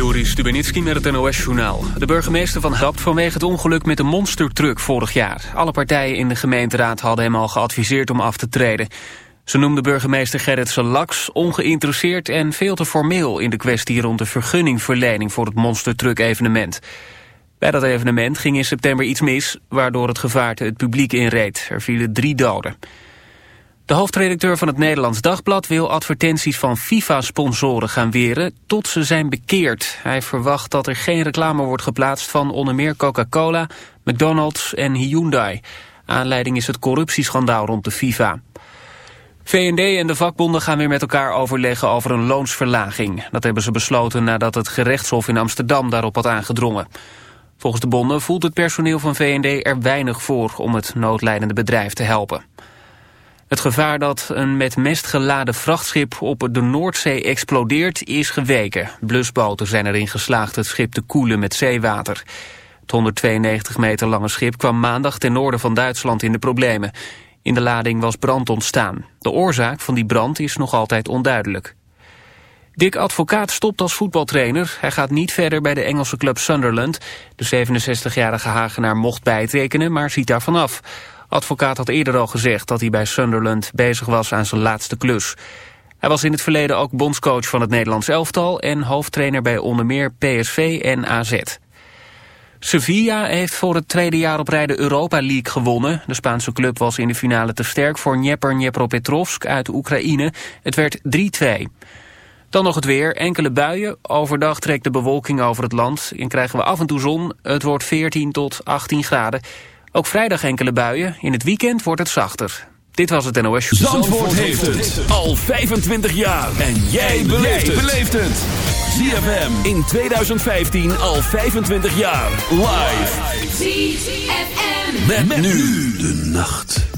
Joris Stubenitski met het NOS-journaal. De burgemeester van Hapt vanwege het ongeluk met de monstertruck vorig jaar. Alle partijen in de gemeenteraad hadden hem al geadviseerd om af te treden. Ze noemde burgemeester Gerrit Laks ongeïnteresseerd en veel te formeel... in de kwestie rond de vergunningverlening voor het monstertruck-evenement. Bij dat evenement ging in september iets mis... waardoor het gevaarte het publiek inreed. Er vielen drie doden. De hoofdredacteur van het Nederlands Dagblad wil advertenties van FIFA-sponsoren gaan weren tot ze zijn bekeerd. Hij verwacht dat er geen reclame wordt geplaatst van onder meer Coca-Cola, McDonald's en Hyundai. Aanleiding is het corruptieschandaal rond de FIFA. VND en de vakbonden gaan weer met elkaar overleggen over een loonsverlaging. Dat hebben ze besloten nadat het gerechtshof in Amsterdam daarop had aangedrongen. Volgens de bonden voelt het personeel van VND er weinig voor om het noodlijdende bedrijf te helpen. Het gevaar dat een met mest geladen vrachtschip op de Noordzee explodeert is geweken. Blusboten zijn erin geslaagd het schip te koelen met zeewater. Het 192 meter lange schip kwam maandag ten noorden van Duitsland in de problemen. In de lading was brand ontstaan. De oorzaak van die brand is nog altijd onduidelijk. Dick Advocaat stopt als voetbaltrainer. Hij gaat niet verder bij de Engelse club Sunderland. De 67-jarige Hagenaar mocht bijtekenen, maar ziet daarvan af. Advocaat had eerder al gezegd dat hij bij Sunderland bezig was aan zijn laatste klus. Hij was in het verleden ook bondscoach van het Nederlands elftal... en hoofdtrainer bij onder meer PSV en AZ. Sevilla heeft voor het tweede jaar op rij de Europa League gewonnen. De Spaanse club was in de finale te sterk voor Dnieper Dnepropetrovsk uit Oekraïne. Het werd 3-2. Dan nog het weer, enkele buien. Overdag trekt de bewolking over het land en krijgen we af en toe zon. Het wordt 14 tot 18 graden. Ook vrijdag enkele buien. In het weekend wordt het zachter. Dit was het NOS Show. Zandvoort, heeft het al 25 jaar. En jij beleeft het. ZFM in 2015 al 25 jaar. Live. ZFM. Met, met nu de nacht.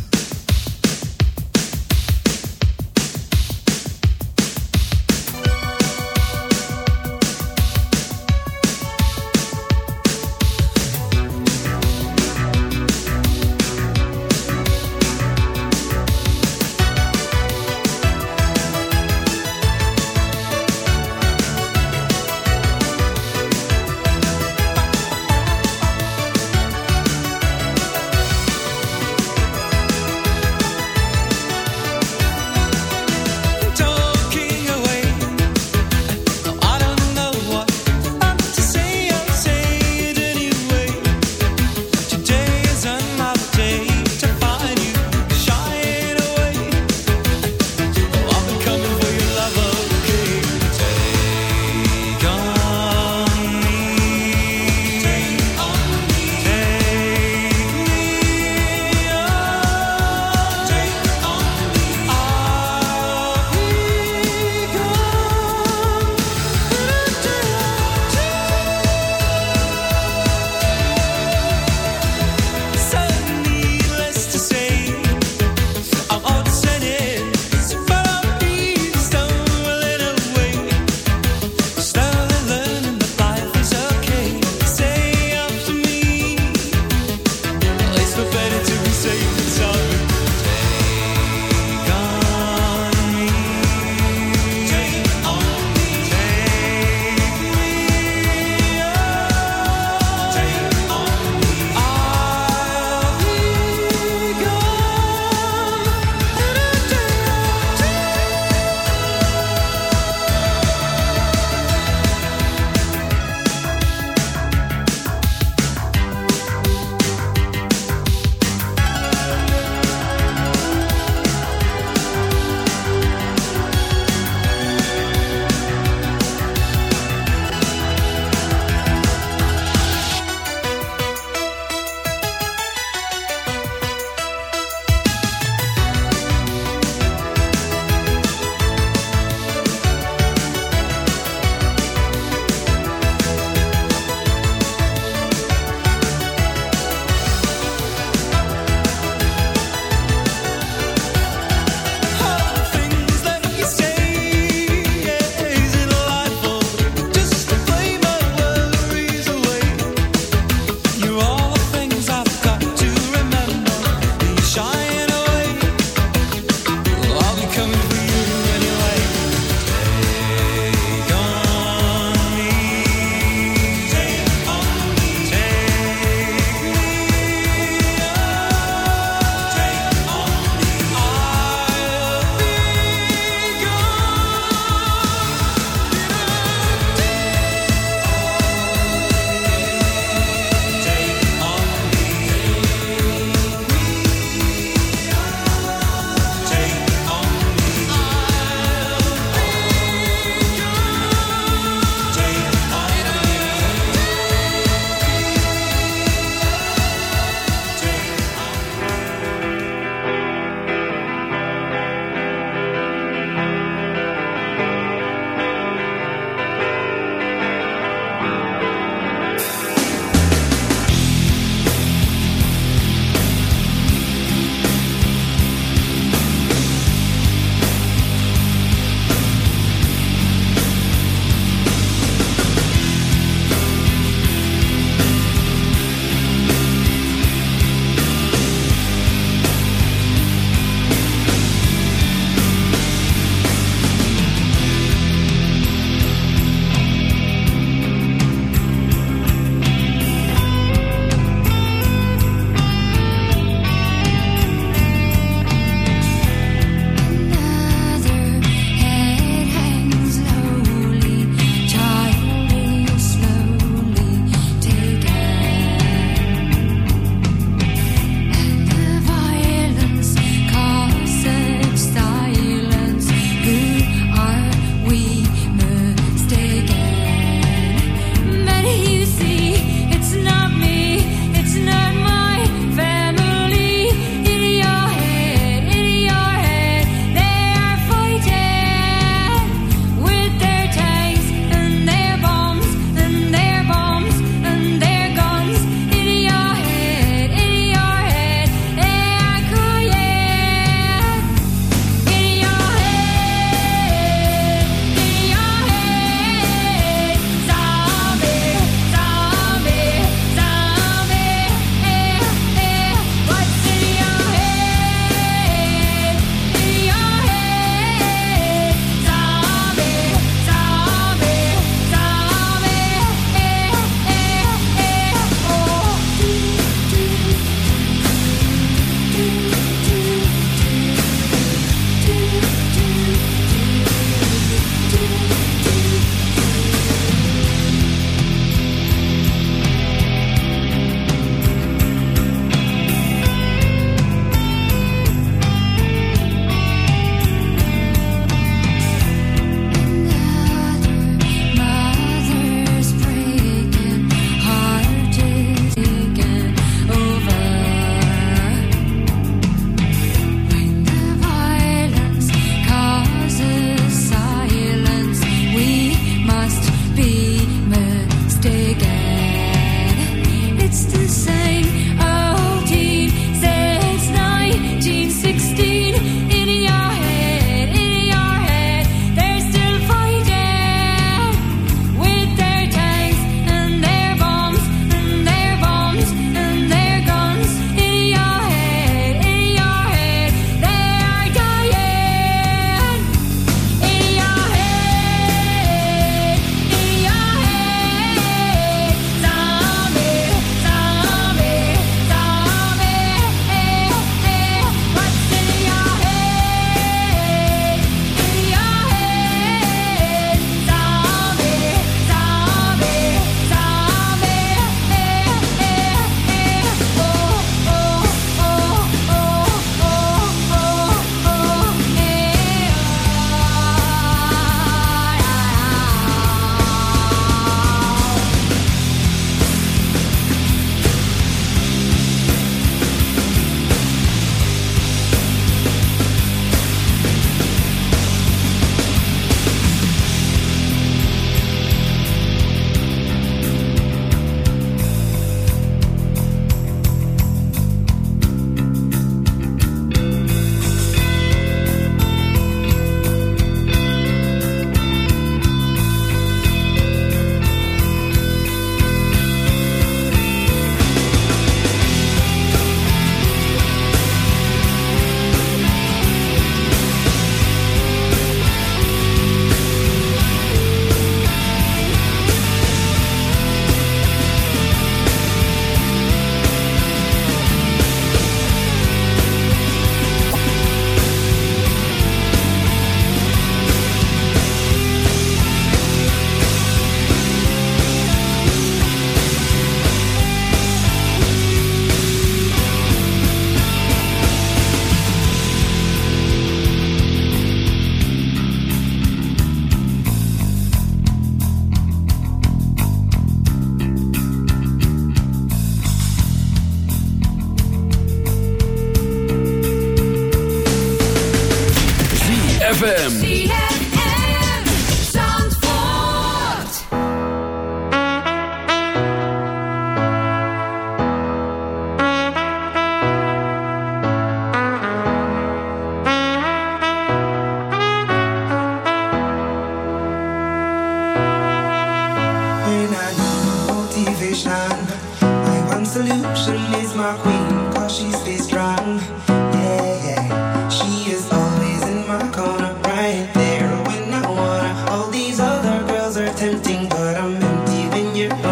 building, but I'm empty when you're.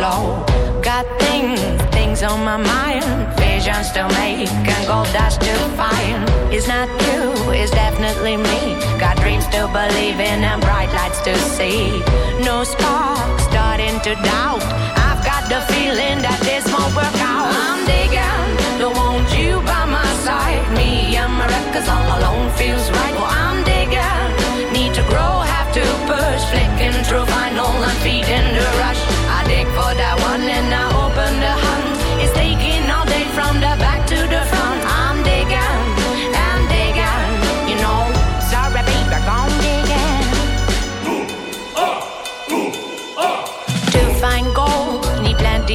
slow. Got things, things on my mind. Visions to make and gold dust to find. It's not you, it's definitely me. Got dreams to believe in and bright lights to see. No spark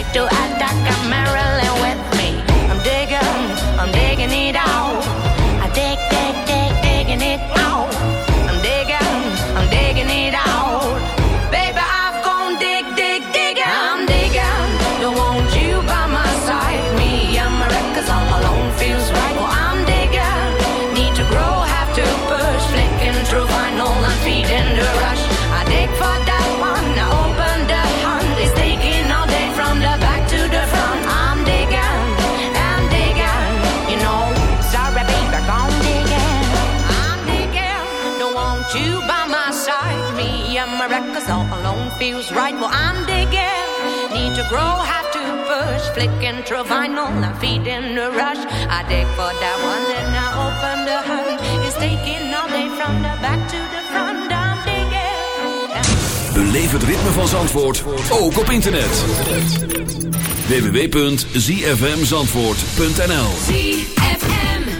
burrito at is right, well I'm digging. Need to grow, have to push. Flick intro vinyl, I'm feeding the rush. I dig for that one, then I open the hood. It's taking all day from the back to the front. I'm digging. Beleef het ritme van Zandvoort, ook op internet. www.zfmzandvoort.nl ZFM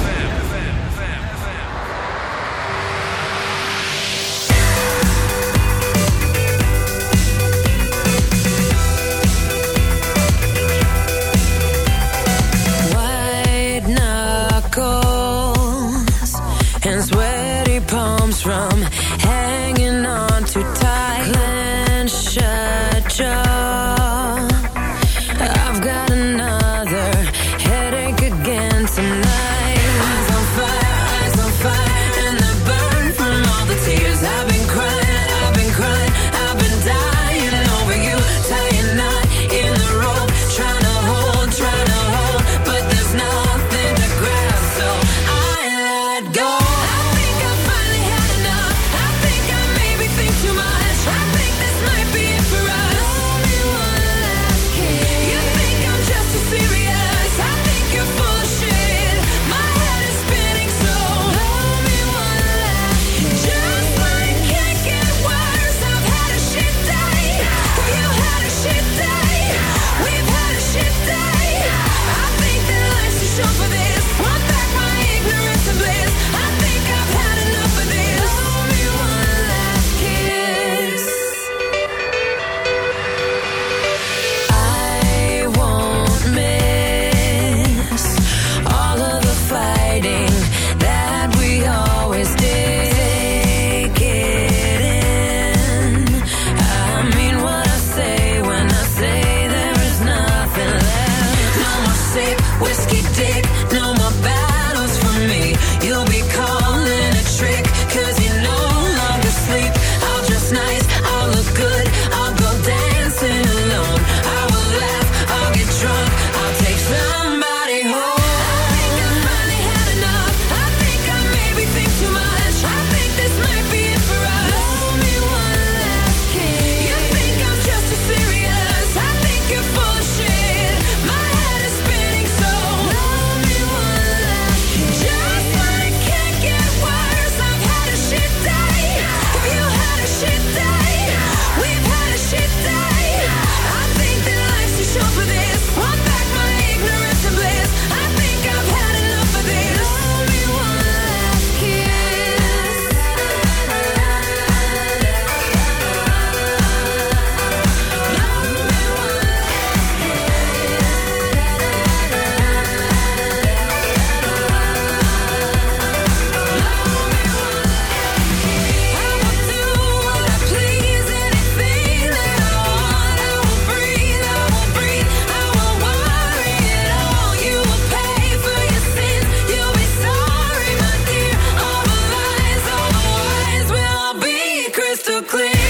clear.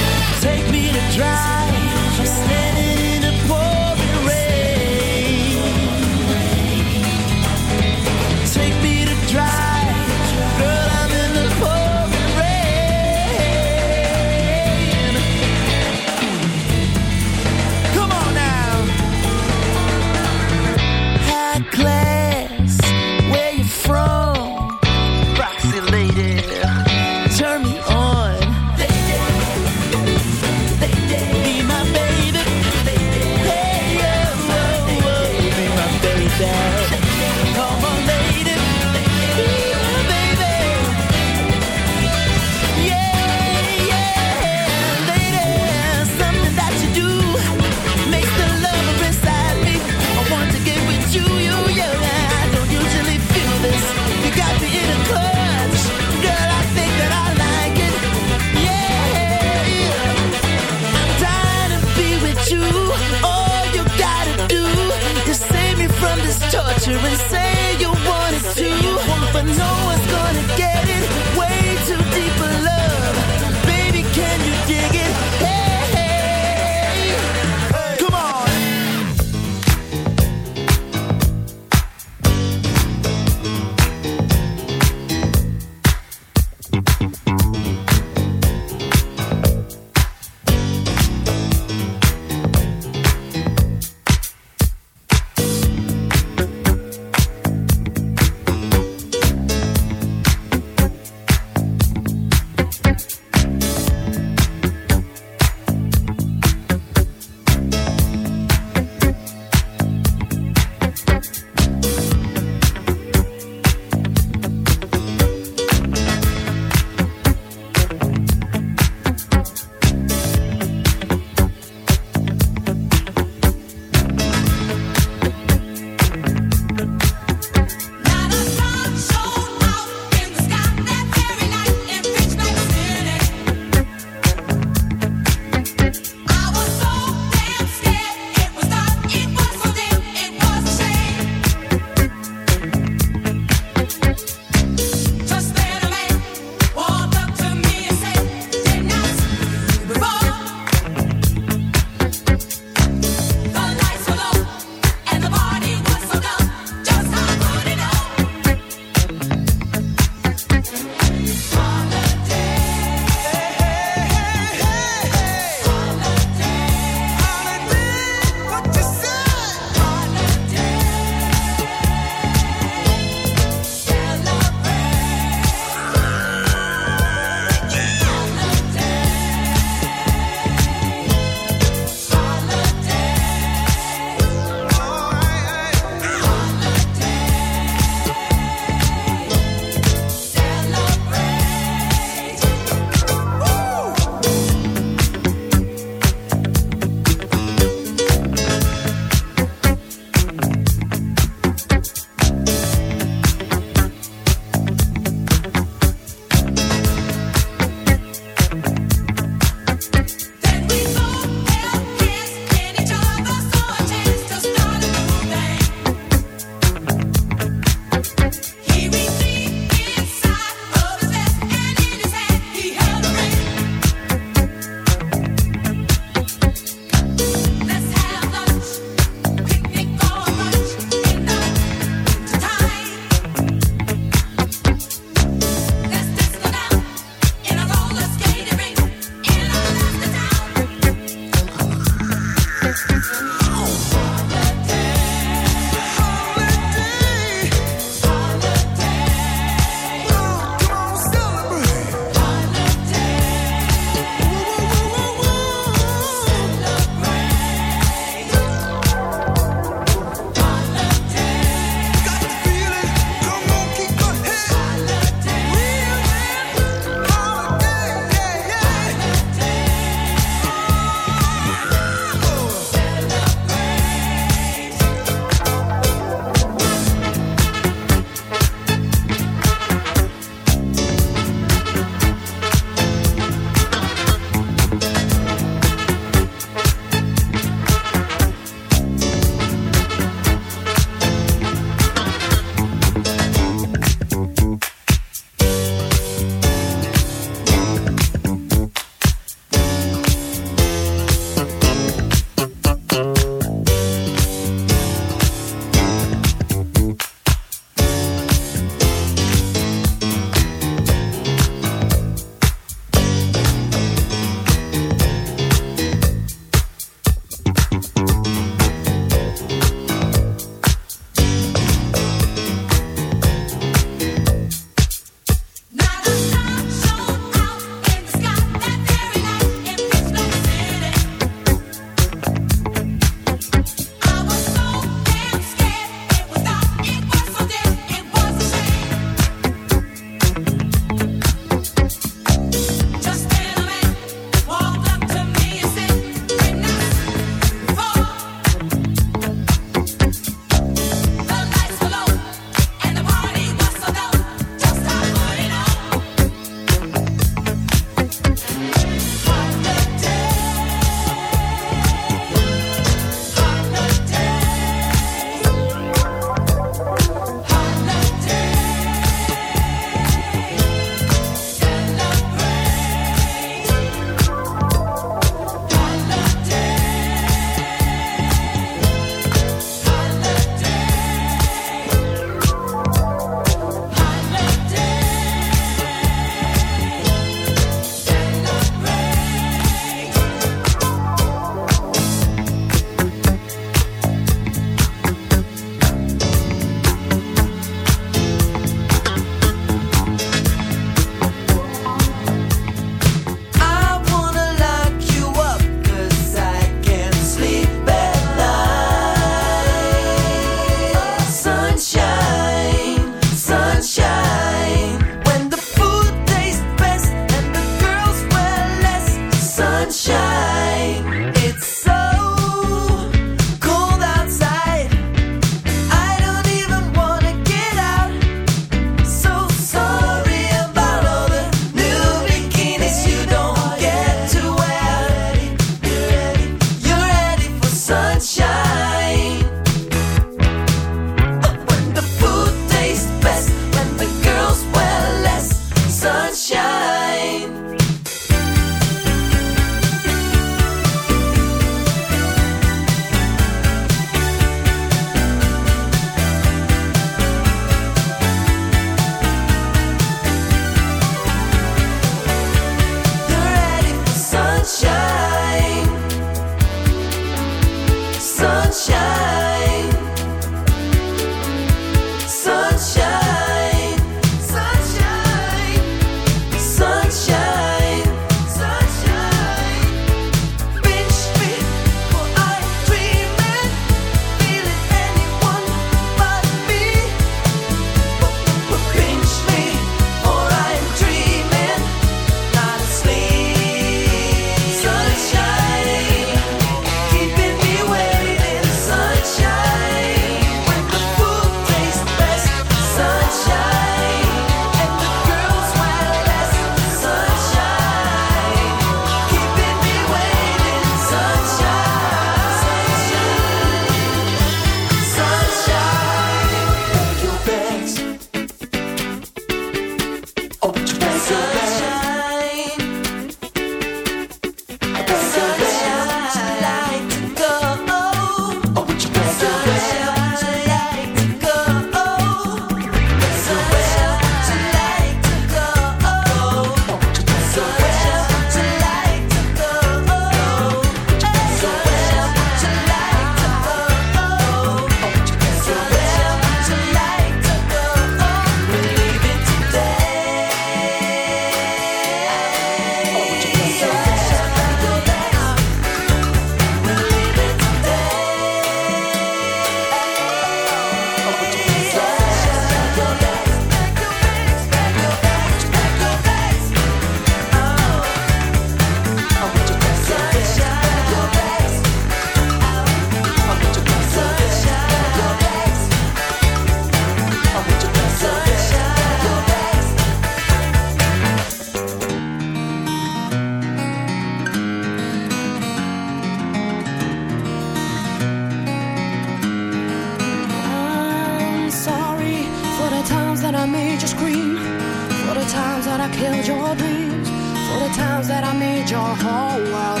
around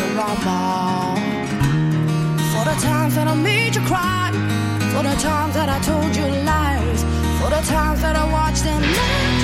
For the times that I made you cry For the times that I told you lies For the times that I watched them left